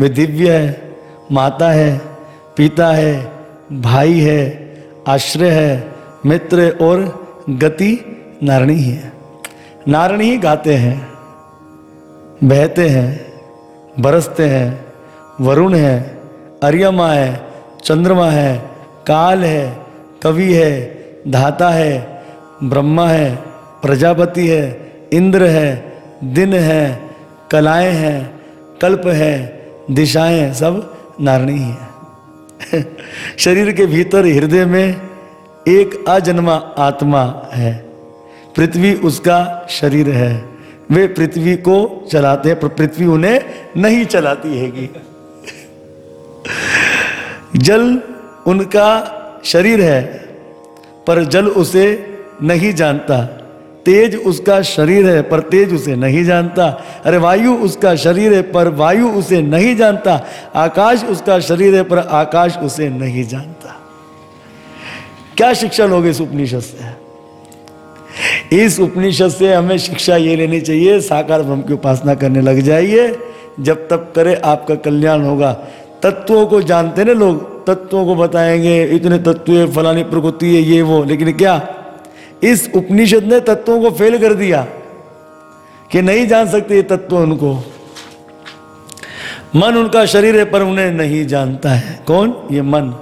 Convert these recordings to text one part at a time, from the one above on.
वे दिव्य है, माता है, पिता है, भाई है, आश्रय है, मित्र और गति नारणी है। नारणी ही गाते हैं, बहते हैं, बरसते हैं, वरुण है, अर्यमा है, चंद्रमा है, काल है, कवि है, धाता है, ब्रह्मा है, प्रजापति है, इंद्र है, दिन है, कलाएँ हैं, कल्प है दिशाएँ सब नारणी है। शरीर के भीतर हृदय में एक अजन्मा आत्मा है। पृथ्वी उसका शरीर है। वे पृथ्वी को चलाते हैं, पर पृथ्वी उन्हें नहीं चलाती हैगी। जल उनका शरीर है, पर जल उसे नहीं जानता। तेज उसका शरीर है, पर तेज उसे नहीं जानता। अरे वायु उसका शरीर है, पर वायु उसे नहीं जानता। आकाश उसका शरीर है, पर आकाश उसे नहीं जानता। क्या शिक्षा लोगे इस उपनिषद से इस उपनिषद से हमें शिक्षा ये लेनी चाहिए, साकार ब्रह्म की उपासना करने लग जाइए। जब तक करे आपका कल्याण होगा। तत्वों को जानते ना लोग? तत्वों को बताएँगे, इतने तत्व फलानी प्रकृति है, ये वो। लेकिन क्या? इस उपनिषद ने तत्वों को फेल कर दिया कि नहीं जान सकते ये तत्व उनको। मन उनका शरीर है पर उन्हें नहीं जानता है। कौन? ये मन।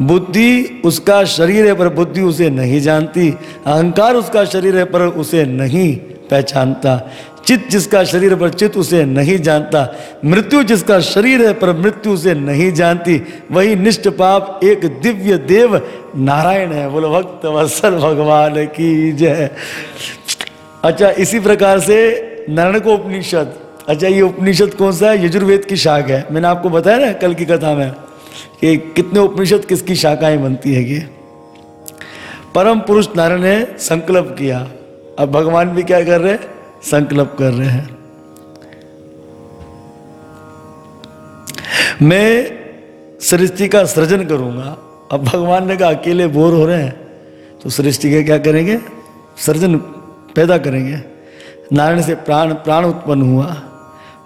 बुद्धि उसका शरीर है पर बुद्धि उसे नहीं जानती। अहंकार उसका शरीर है पर उसे नहीं। पहचानता। चित्त जिसका शरीर पर चित्त उसे नहीं जानता। मृत्यु जिसका शरीर है, पर मृत्यु उसे नहीं जानती। वही निष्ठ पाप, एक दिव्य देव नारायण है। बोलो, भक्त वत्सल भगवान की जय। अच्छा इसी प्रकार से नारायण को उपनिषद अच्छा ये उपनिषद कौन सा है? यजुर्वेद की शाख है। मैंने आपको बताया ना कल की कथा में कि कितने उपनिषद किसकी शाखाएँ बनती है ये। परम पुरुष नारायण ने संकल्प किया। अब भगवान भी क्या कर रहे हैं? संकल्प कर रहे हैं। मैं सृष्टि का सृजन करूँगा। अब भगवान ने कहा, अकेले बोर हो रहे हैं तो सृष्टि के क्या करेंगे? सृजन पैदा करेंगे। नारायण से प्राण प्राण उत्पन्न हुआ।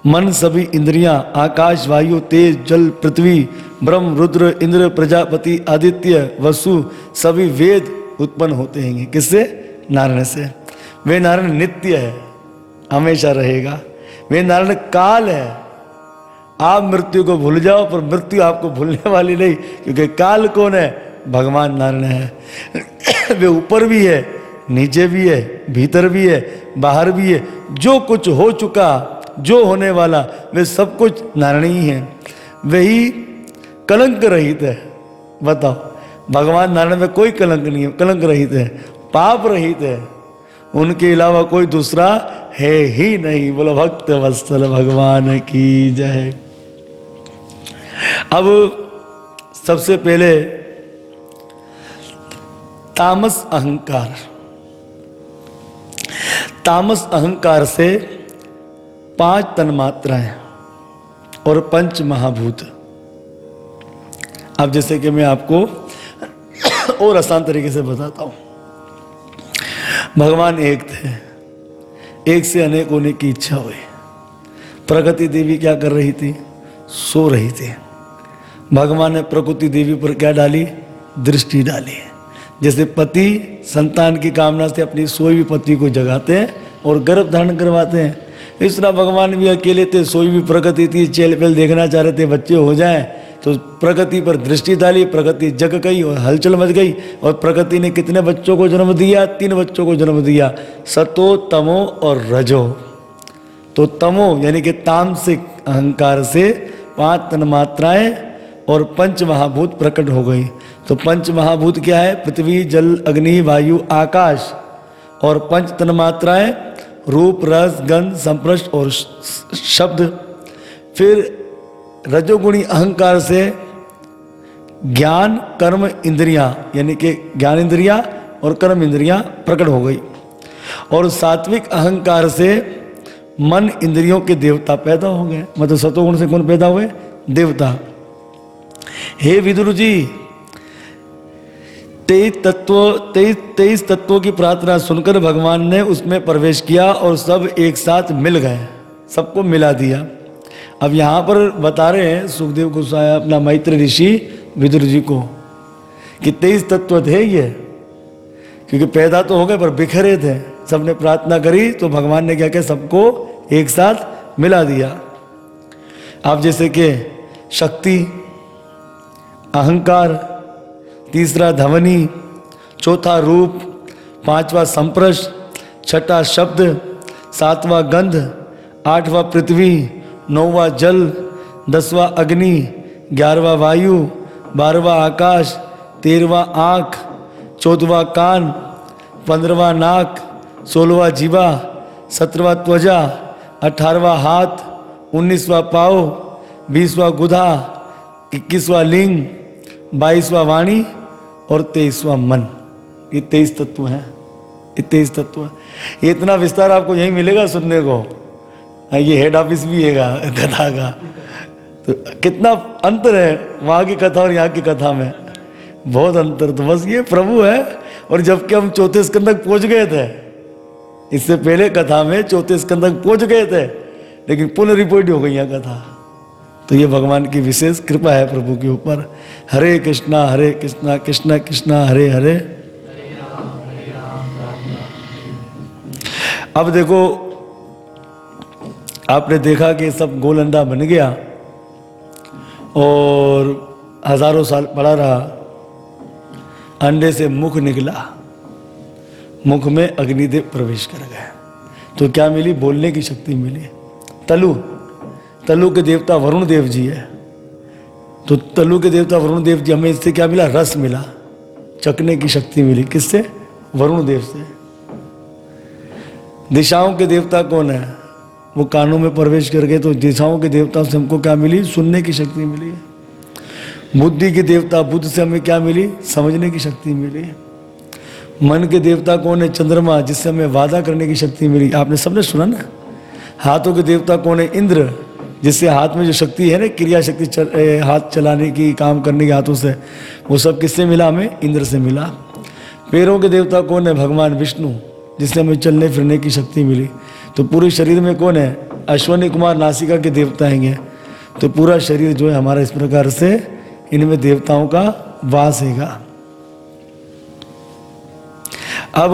मन सभी इंद्रियाँ, आकाश, वायु, तेज, जल, पृथ्वी, ब्रह्म, रुद्र, इंद्र, प्रजापति, आदित्य, वसु, सभी वेद उत्पन्न होते हैं। किससे? नारायण से। वे नारायण नित्य है, हमेशा रहेगा। वे नारायण काल है। आप मृत्यु को भूल जाओ, पर मृत्यु आपको भूलने वाली नहीं, क्योंकि काल कौन है? भगवान नारायण है। वे ऊपर भी है, नीचे भी है, भीतर भी है, बाहर भी है। जो कुछ हो चुका, जो होने वाला, वे सब कुछ नारायण ही है। वही कलंक रहित है। बताओ, भगवान नारायण में कोई कलंक नहीं है। कलंक रहित है, पाप रहित है। उनके अलावा कोई दूसरा है ही नहीं। बोलो, भक्त वत्सल भगवान की जय। अब सबसे पहले तामस अहंकार। तामस अहंकार से पाँच तन्मात्राएँ और पंच महाभूत। अब जैसे कि मैं आपको और आसान तरीके से बताता हूँ। भगवान एक थे। एक से अनेक होने की इच्छा हुई। प्रगति देवी क्या कर रही थी? सो रही थी। भगवान ने प्रकृति देवी पर क्या डाली? दृष्टि डाली। जैसे पति संतान की कामना से अपनी सोई हुई पति को जगाते हैं और गर्भ धारण करवाते हैं। इस तरह भगवान भी अकेले थे, सोई भी प्रगति थी चेल पेल देखना चाह रहे थे, बच्चे हो जाएँ। तो प्रगति पर दृष्टि डाली, प्रगति जग गई और हलचल मच गई और प्रगति ने कितने बच्चों को जन्म दिया? तीन बच्चों को जन्म दिया। सतो, तमो और रजो। तो तमो यानी कि तामसिक अहंकार से पाँच तन्मात्राएँ और पंच महाभूत प्रकट हो गई। तो पंच महाभूत क्या है? पृथ्वी, जल, अग्नि, वायु, आकाश और पंच तन्मात्राएँ रूप, रस, गंध, संप्रष्ट और शब्द। फिर रजोगुणी अहंकार से ज्ञान, कर्म, इंद्रियाँ, यानी कि ज्ञान इंद्रिया और कर्म इंद्रियाँ प्रकट हो गई। और सात्विक अहंकार से मन इंद्रियों के देवता पैदा हो गए। मतलब सतोगुण से कौन पैदा हुए? देवता। हे विदुर जी, तेईस तत्व, तेईस तेईस तत्वों की प्रार्थना सुनकर भगवान ने उसमें प्रवेश किया और सब एक साथ मिल गए। सबको मिला दिया। अब यहाँ पर बता रहे हैं, सुखदेव गोस्वामी, अपना मैत्र ऋषि विदुर जी को, कि तेईस तत्व थे ये, क्योंकि पैदा तो हो गए, पर बिखरे थे। सबने प्रार्थना करी तो भगवान ने क्या किया? सबको एक साथ मिला दिया। आप जैसे कि शक्ति, अहंकार, तीसरा ध्वनि चौथा रूप, पांचवा संप्रश, छठा शब्द, सातवां गंध, आठवां पृथ्वी नौवा जल, दसवा अग्नि, ग्यारहवा वायु, बारहवा आकाश, तेरहवा आँख, चौदहवा कान, पंद्रहवा नाक, सोलहवा जीवा, सत्रहवा त्वजा अठारहवा हाथ, उन्नीसवा पाव, बीसवा गुधा इक्कीसवा लिंग, बाईसवा वाणी और तेईसवा मन। ये तेईस तत्व हैं, ये तेईस तत्व हैं। ये इतना विस्तार आपको यहीं मिलेगा सुनने को। ये हेड ऑफ़िस भी है कथा का। तो कितना अंतर है वहाँ की कथा और यहाँ की कथा में। बहुत अंतर। तो बस ये प्रभु है और जबकि हम चौथे स्कंद तक पहुँच गए थे। इससे पहले कथा में चौथे स्कंद तक पहुँच गए थे, लेकिन पुनः रिपोर्ट हो गई यहाँ कथा। तो ये भगवान की विशेष कृपा है प्रभु के ऊपर। हरे कृष्णा हरे कृष्णा कृष्णा कृष्णा, हरे हरे। अब देखो आपने देखा कि सब गोलंदा बन गया और हज़ारों साल पड़ा रहा। अंडे से मुख निकला। मुख में अग्निदेव प्रवेश कर गए। तो क्या मिली? बोलने की शक्ति मिली। तलु तलु के देवता वरुण देव जी है। तो तलु के देवता वरुण देव जी, हमें इससे क्या मिला? रस मिला। चकने की शक्ति मिली। किससे? वरुण देव से। दिशाओं के देवता कौन है? वो कानों में प्रवेश कर गए तो दिशाओं के देवता से हमको क्या मिली? सुनने की शक्ति मिली। बुद्धि के देवता बुद्ध से हमें क्या मिली? समझने की शक्ति मिली। मन के देवता कौन है? चंद्रमा जिससे हमें वादा करने की शक्ति मिली। आपने सबने सुना ना? हाथों के देवता कौन है? इंद्र जिससे हाथ में जो शक्ति है ना क्रिया शक्ति चल, ए, हाथ चलाने की काम करने के हाथों से वो सब किससे मिला हमें? इंद्र से मिला। पैरों के देवता कौन है? भगवान विष्णु जिससे हमें चलने फिरने की शक्ति मिली। तो पूरे शरीर में कौन है? अश्वनी कुमार नासिका के देवता हैं तो पूरा शरीर जो है हमारा इस प्रकार से इनमें देवताओं का वास हैगा। अब